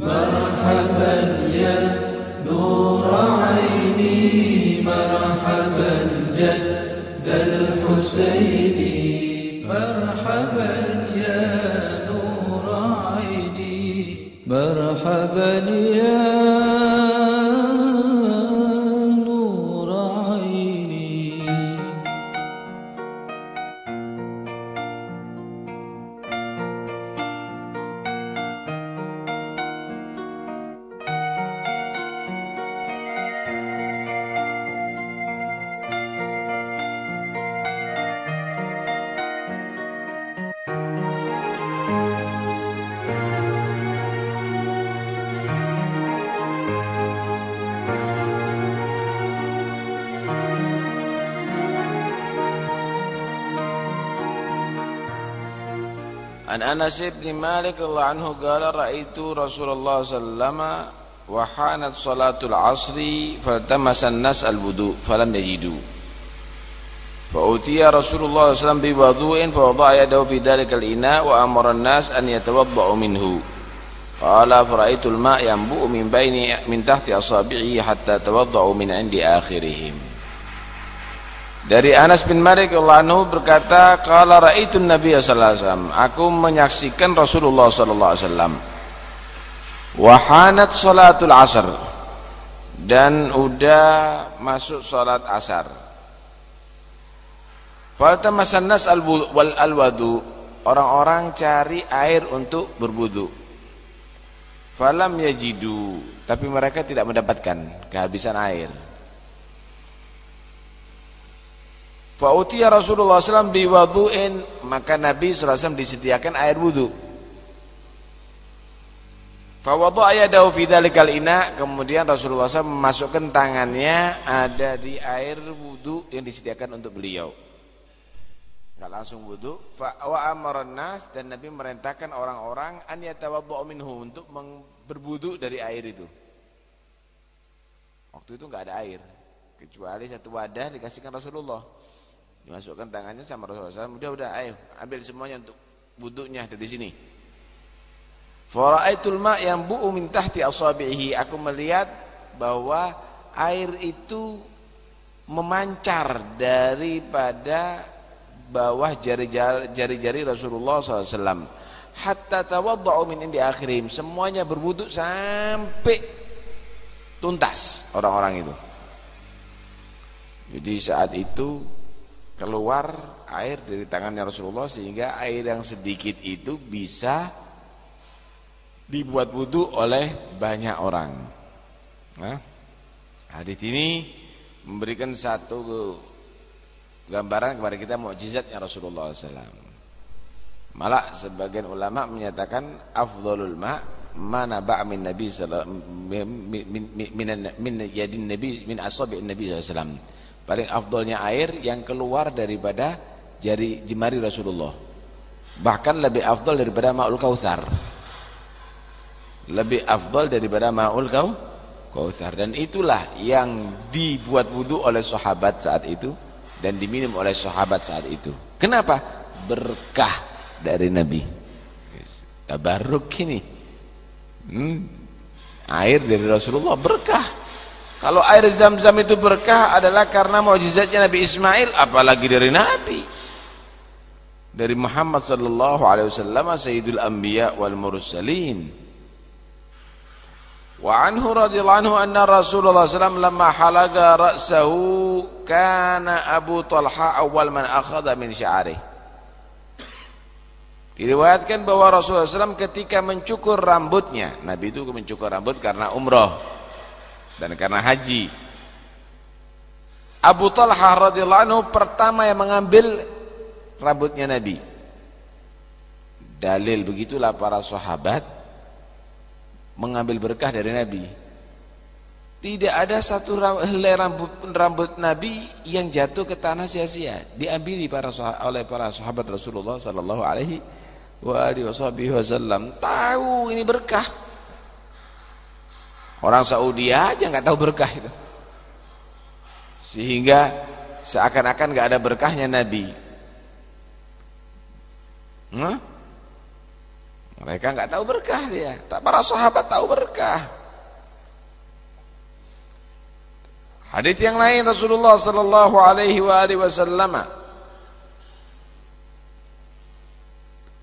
مرحبا يا نور عيني مرحبا جد الحسين مرحبا عن أنس بن مالك الله عنه قال رأيت رسول الله صلى الله عليه وسلم وحانت صلاة العصر فالتمس الناس الوضوء فلم يجدوا. فأتي رسول الله صلى الله عليه وسلم بوضوء فوضع يده في ذلك الإناء وأمر الناس أن يتوضأوا منه. قال فرأيت الماء ينبوء من بين من تحت أصابعه حتى توضأوا من عند آخرهم. Dari Anas bin Malik radhiyallahu berkata, "Qala ra'aitu Nabi sallallahu alaihi wasallam." Aku menyaksikan Rasulullah sallallahu alaihi wasallam. Wa hanat salatul asar. Dan udah masuk salat asar. Faltamasan nas al wal alwadu. Orang-orang cari air untuk berwudu. Falam yajidu, tapi mereka tidak mendapatkan kehabisan air. Fa'utiya Rasulullah SAW biwadu'in. Maka Nabi SAW disediakan air wudhu Fawadu'a yadahu fi dhalikal ina. Kemudian Rasulullah SAW memasukkan tangannya Ada di air wudhu yang disediakan untuk beliau. Enggak langsung wudhu Wa amaran nas Dan Nabi merintahkan orang-orang An yatawaddu'u minhu Untuk berwudhu dari air itu. Waktu itu enggak ada air. Kecuali satu wadah dikasihkan Rasulullah dimasukkan tangannya sama Rasulullah SAW udah udah ayo ambil semuanya untuk wuduknya dari sini. Faraitul ma yang bu'u min tahti asabihi aku melihat bahwa air itu memancar daripada bawah jari-jari Rasulullah SAW hatta tawadda'u min indi akhirim. Semuanya berwuduk sampai tuntas orang-orang itu. Jadi saat itu keluar air dari tangannya Rasulullah sehingga air yang sedikit itu bisa dibuat wudhu oleh banyak orang. Nah, hadis ini memberikan satu gambaran kepada kita mukjizatnya Rasulullah SAW. Malah sebagian ulama menyatakan afdhalul ma mana ba' min nabi sallallahu min min min min yadin nabi min asabi nabi sallallahu alaihi wasallam paling afdolnya air yang keluar daripada jari jemari Rasulullah. Bahkan lebih afdol daripada ma'ul kautsar. Lebih afdol daripada ma'ul kau dan itulah yang dibuat wudu oleh sahabat saat itu dan diminum oleh sahabat saat itu. Kenapa? Berkah dari Nabi. Tabarruk ini. Hmm, air dari Rasulullah berkah kalau air zam-zam itu berkah adalah karena mukjizatnya Nabi Ismail, apalagi dari Nabi. Dari Muhammad sallallahu alaihi wasallam sayyidul anbiya wal mursalin. Wa anhu radhiyallahu anhu anna Rasulullah sallallahu lamma halaga ra'sahu kana Abu Talha awal man akhadha min sya'rihi. Diriwayatkan bahwa Rasulullah SAW ketika mencukur rambutnya, Nabi itu mencukur rambut karena umroh dan karena haji. Abu Talha radhiyallahu anhu pertama yang mengambil rambutnya Nabi. Dalil begitulah para sahabat mengambil berkah dari Nabi. Tidak ada satu helai rambut, rambut Nabi yang jatuh ke tanah sia-sia. Diambil para oleh para sahabat Rasulullah sallallahu alaihi wasallam. Tahu ini berkah. Orang Saudi aja nggak tahu berkah itu. Sehingga seakan-akan nggak ada berkahnya Nabi. Nah? Mereka nggak tahu berkah dia. Tak para sahabat tahu berkah. Hadis yang lain Rasulullah sallallahu alaihi wasallam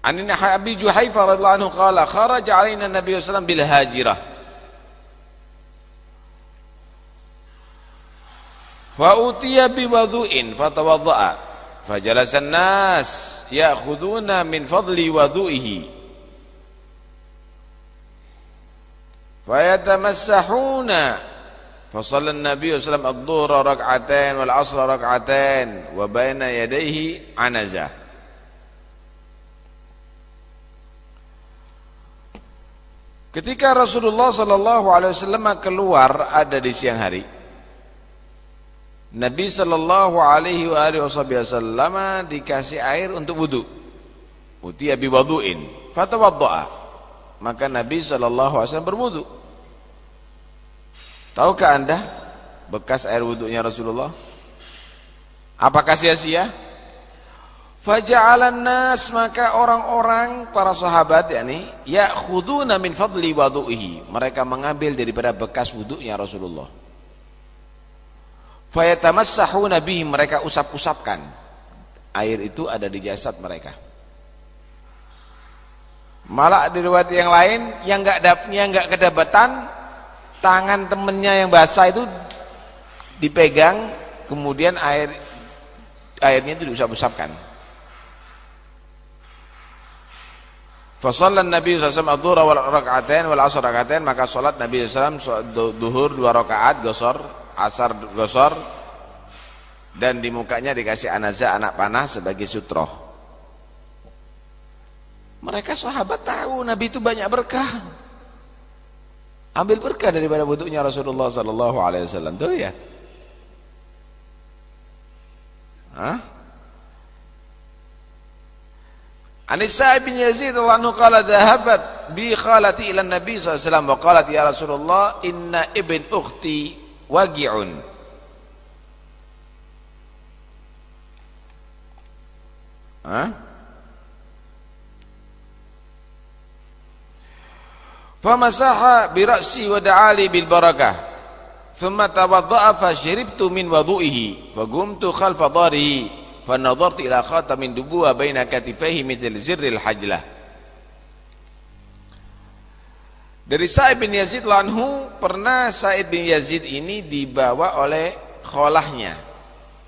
An Abi Juhaifa radhiyallahu anhu qala kharaja alaina Nabi sallallahu alaihi wasallam bil hajirah Fa'utiya biwadhu'in fatawadha'a fajalasa an-nas ya'khuduna min fadli wadhu'ihi fayatamassahuna. An-nabiy sallallahu alaihi wasallam adh-dhuhra rak'atain wal 'ashra rak'atain wa baina yadayhi 'anazah Ketika Rasulullah sallallahu alaihi wasallam keluar ada di siang hari Nabi sallallahu alaihi wasallam dikasih air untuk wudu. Utiya bi wudu'in, fatawaddaa. Maka Nabi sallallahu alaihi wasallam berwudu. Tahukah Anda bekas air wudunya Rasulullah? Apakah sia-sia? Faja'alan nas maka orang-orang para sahabat yakni ya'khuduna min fadli wudu'ihi. Mereka mengambil daripada bekas wudunya Rasulullah fayatamassahuna bihi mereka usap-usapkan. Air itu ada di jasad mereka. Malah di riwayat yang lain yang enggak yang enggak kedapatan tangan temennya yang basah itu dipegang kemudian air airnya itu diusap-usapkan. Fasallan Nabi SAW Adhura wal rakaatain wal asr rakaatain maka salat Nabi SAW duhur dua rakaat gosor asar gosor dan di mukanya dikasih anaza anak panah sebagai sutroh. Mereka sahabat tahu Nabi itu banyak berkah. Ambil berkah daripada butuhnya Rasulullah sallallahu alaihi wasallam. Tuh Hah? Anisa bin Yazid radhiyallahu qala dhahabat bi khalati ila Nabi sallallahu alaihi wasallam wa qalat ya Rasulullah inna ibn ukhti wagi'un Hah? Famasaha bi ra'si wa da'ali bil barakah thumma tawadda'a fa syaribtu min wudu'ihi fa gumtu khalfa dharihi fa nadartu ila khatamin Dari Sa'id bin Yazid lanhu pernah Sa'id bin Yazid ini dibawa oleh kholahnya,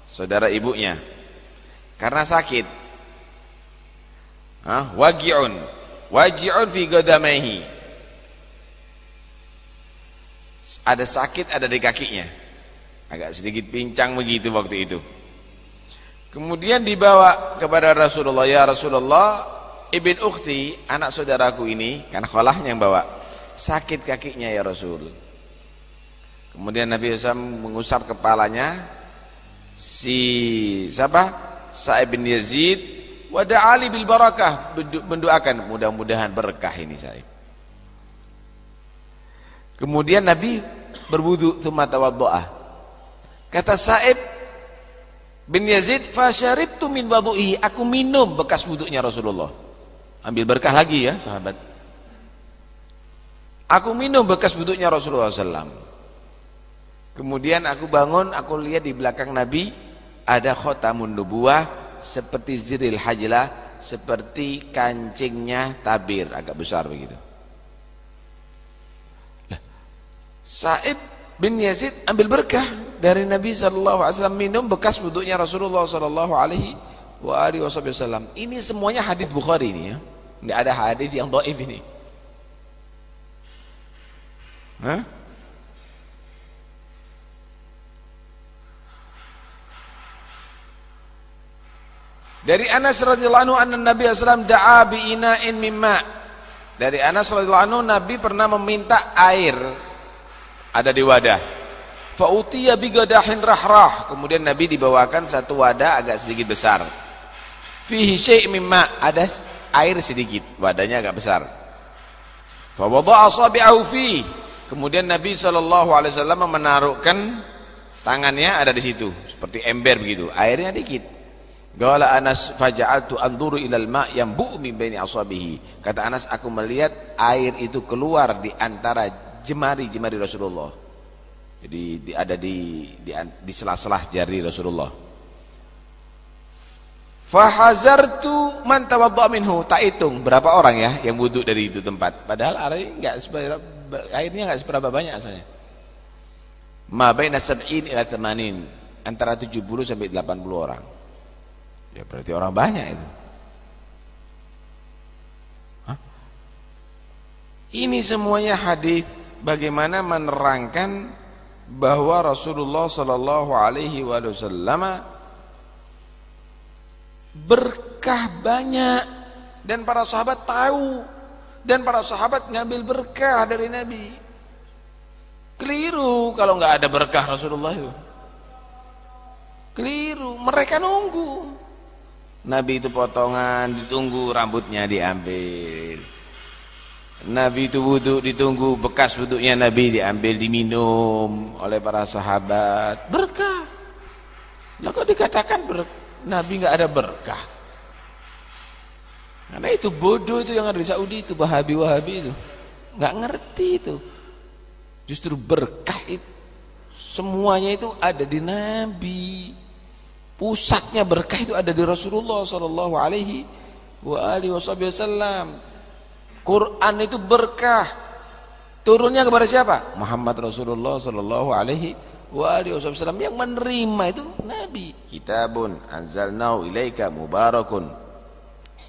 saudara ibunya, karena sakit. Hah? Wagi'un, waji'un fi godamaihi. Ada sakit ada di kakinya, agak sedikit pincang begitu waktu itu. Kemudian dibawa kepada Rasulullah, ya Rasulullah, ibn ukhti, anak saudaraku ini, kan kholahnya yang bawa sakit kakinya ya Rasul. Kemudian Nabi SAW mengusap kepalanya. Si siapa? Sa'ib bin Yazid. Wada Ali bil barakah. Mendoakan. Mudah-mudahan berkah ini Sa'ib. Kemudian Nabi berwudu thumma tawaddu'ah. Kata Sa'ib bin Yazid fasyaribtu min wudu'i aku minum bekas wudunya Rasulullah. Ambil berkah lagi ya sahabat Aku minum bekas buduknya Rasulullah SAW. Kemudian aku bangun, aku lihat di belakang Nabi ada khotamun nubuah seperti ziril hajlah, seperti kancingnya tabir, agak besar begitu. Sa'ib bin Yazid ambil berkah dari Nabi SAW minum bekas buduknya Rasulullah SAW. Ini semuanya hadis Bukhari ini ya. Tidak ada hadis yang doif ini. Hah? Dari Anas radhiyallahu anhu anna Nabi sallallahu da'a bi ina'in mimma. Dari Anas radhiyallahu anhu Nabi pernah meminta air ada di wadah. Fa utiya bi gadahin rahrah. Kemudian Nabi dibawakan satu wadah agak sedikit besar. Fihi syai' mimma, ada air sedikit, wadahnya agak besar. Fa wada'a asabi'ahu fihi Kemudian Nabi SAW menaruhkan tangannya ada di situ, seperti ember begitu, airnya dikit. Qala Anas faja'altu anzuru ilal ma' yanbu' min baini asabihi. Kata Anas aku melihat air itu keluar di antara jemari-jemari Rasulullah. Jadi di, ada di di, di sela-sela jari Rasulullah. Fahazartu man tawadda minhu. Tak hitung berapa orang ya yang wudhu dari itu tempat. Padahal airnya enggak seberapa airnya enggak seberapa banyak asalnya. Ma baina sab'in ila 80 antara 70 sampai 80 orang. Ya berarti orang banyak itu. Hah? Ini semuanya hadis bagaimana menerangkan bahwa Rasulullah Shallallahu Alaihi Wasallam berkah banyak dan para sahabat tahu dan para sahabat ngambil berkah dari Nabi. Keliru kalau nggak ada berkah Rasulullah itu. Keliru, mereka nunggu. Nabi itu potongan ditunggu rambutnya diambil. Nabi itu wudhu ditunggu bekas wudhunya Nabi diambil diminum oleh para sahabat berkah. Lah kok dikatakan ber, Nabi nggak ada berkah? Karena itu bodoh itu yang ada di Saudi itu Wahabi Wahabi itu nggak ngerti itu. Justru berkah itu semuanya itu ada di Nabi. Pusatnya berkah itu ada di Rasulullah sallallahu alaihi wasallam. Quran itu berkah. Turunnya kepada siapa? Muhammad Rasulullah sallallahu alaihi wasallam yang menerima itu nabi. Kitabun anzalnahu ilaika mubarakun.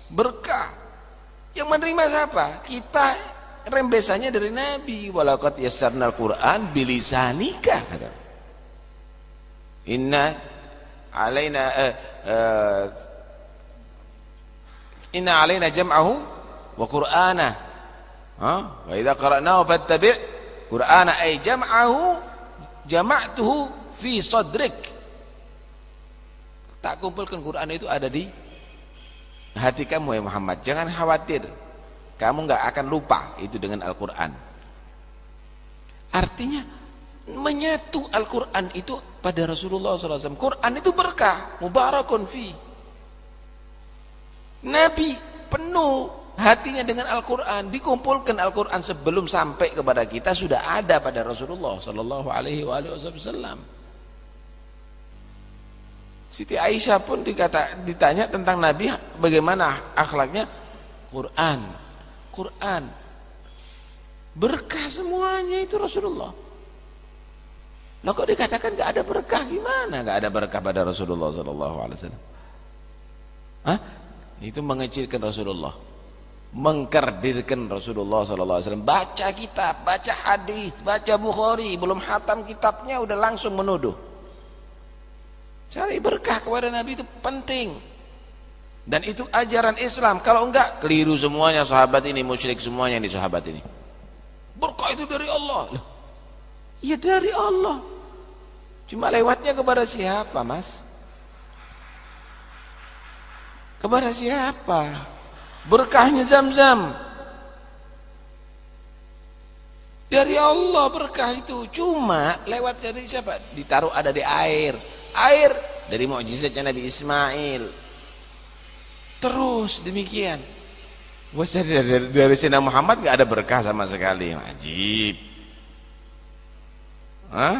Berkah. Yang menerima siapa? Kita rembesannya dari nabi. Walaqad yassarnal Quran bilisanika kata. Inna alaina uh, uh, inna alaina jam'ahu wa qur'ana ha wa idza qara'nahu fattabi' qur'ana ay jam'ahu jama'tuhu fi sadrik tak kumpulkan Quran itu ada di hati kamu ya Muhammad jangan khawatir kamu enggak akan lupa itu dengan Al-Qur'an artinya menyatu Al-Quran itu pada Rasulullah SAW. Quran itu berkah, mubarakun fi. Nabi penuh hatinya dengan Al-Quran, dikumpulkan Al-Quran sebelum sampai kepada kita sudah ada pada Rasulullah Wasallam. Siti Aisyah pun dikata, ditanya tentang Nabi bagaimana akhlaknya Quran, Quran berkah semuanya itu Rasulullah. Lah kok dikatakan gak ada berkah gimana? Gak ada berkah pada Rasulullah wasallam. Hah? Itu mengecilkan Rasulullah. Mengkerdirkan Rasulullah wasallam. Baca kitab, baca hadis, baca Bukhari, belum hatam kitabnya udah langsung menuduh. Cari berkah kepada Nabi itu penting. Dan itu ajaran Islam. Kalau enggak, keliru semuanya sahabat ini, musyrik semuanya di sahabat ini. Berkah itu dari Allah. Ya dari Allah. Cuma lewatnya kepada siapa, Mas? Kepada siapa? Berkahnya Zam-Zam. Dari Allah berkah itu. Cuma lewat dari siapa? Ditaruh ada di air. Air dari mukjizatnya Nabi Ismail. Terus demikian. Wah, dari, dari, dari Sina Muhammad gak ada berkah sama sekali. Ajib. Hah?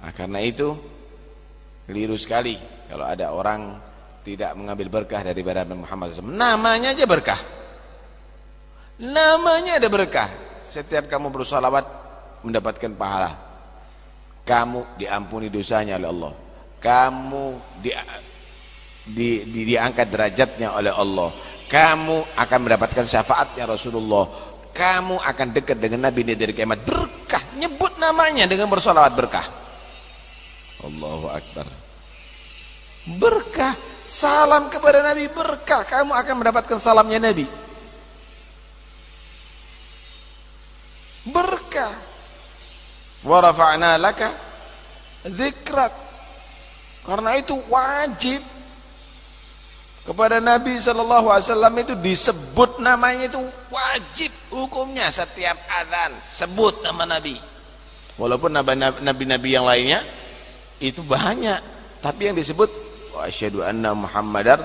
Nah, karena itu keliru sekali kalau ada orang tidak mengambil berkah dari Nabi Muhammad. Namanya aja berkah. Namanya ada berkah. Setiap kamu bersalawat mendapatkan pahala. Kamu diampuni dosanya oleh Allah. Kamu di, di, di, diangkat derajatnya oleh Allah. Kamu akan mendapatkan syafaatnya Rasulullah. Kamu akan dekat dengan Nabi dari kiamat. Berkah nyebut namanya dengan bersolawat berkah Allahu Akbar berkah salam kepada Nabi berkah kamu akan mendapatkan salamnya Nabi berkah wa rafa'na laka dzikrak karena itu wajib kepada Nabi Shallallahu Alaihi Wasallam itu disebut namanya itu wajib hukumnya setiap adzan sebut nama Nabi Walaupun nabi-nabi yang lainnya itu banyak, tapi yang disebut asyhadu anna Muhammadar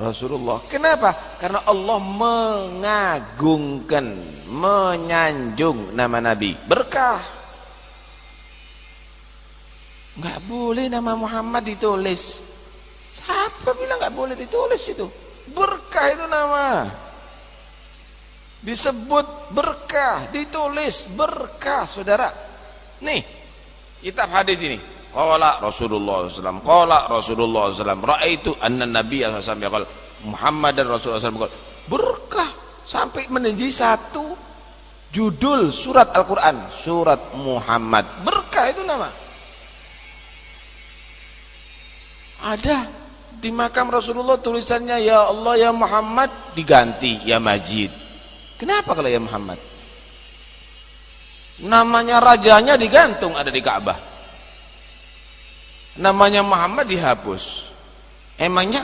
Rasulullah. Kenapa? Karena Allah mengagungkan, menyanjung nama Nabi. Berkah. Enggak boleh nama Muhammad ditulis. Siapa bilang enggak boleh ditulis itu? Berkah itu nama. Disebut berkah, ditulis berkah, Saudara. Nih, kitab hadis ini. Qala Rasulullah SAW Qala Rasulullah SAW Ra'aitu anna Nabi SAW Muhammad dan Rasulullah SAW Berkah Sampai menjadi satu Judul surat Al-Quran Surat Muhammad Berkah itu nama Ada. Di makam Rasulullah tulisannya Ya Allah ya Muhammad Diganti ya Majid. Kenapa kalau ya Muhammad Namanya rajanya digantung ada di Ka'bah. Namanya Muhammad dihapus. Emangnya?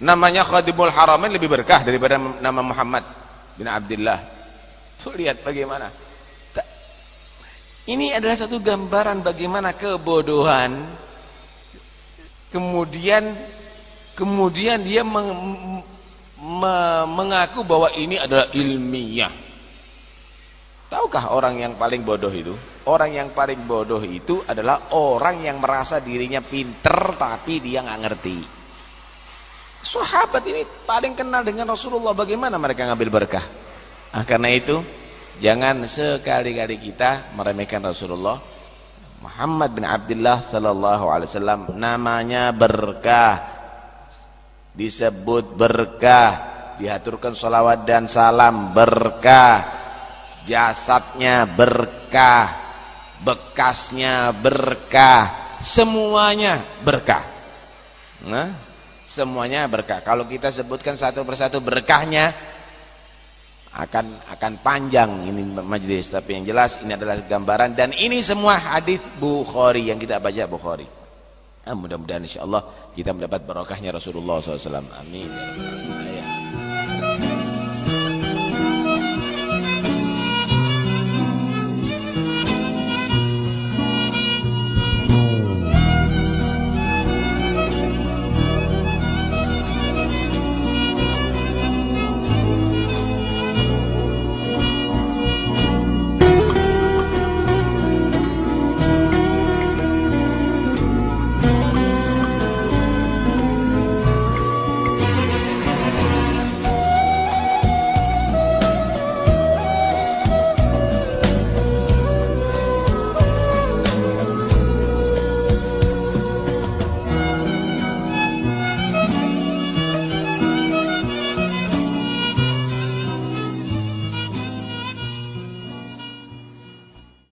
Namanya Khadimul Haramain lebih berkah daripada nama Muhammad bin Abdullah tuh lihat bagaimana. Ini adalah satu gambaran bagaimana kebodohan kemudian kemudian dia meng, me, mengaku bahwa ini adalah ilmiah tahukah orang yang paling bodoh itu orang yang paling bodoh itu adalah orang yang merasa dirinya pinter tapi dia nggak ngerti. Sahabat ini paling kenal dengan Rasulullah bagaimana mereka ngambil berkah. Nah, karena itu jangan sekali-kali kita meremehkan Rasulullah Muhammad bin Abdullah sallallahu alaihi wasallam namanya berkah. Disebut berkah. Diaturkan salawat dan salam berkah. Jasadnya berkah. Bekasnya berkah, semuanya berkah. Nah, semuanya berkah. Kalau kita sebutkan satu persatu berkahnya akan akan panjang ini majelis, tapi yang jelas ini adalah gambaran dan ini semua hadis Bukhari yang kita baca Bukhari. Nah, mudah-mudahan insyaallah kita mendapat barokahnya Rasulullah SAW. Amin.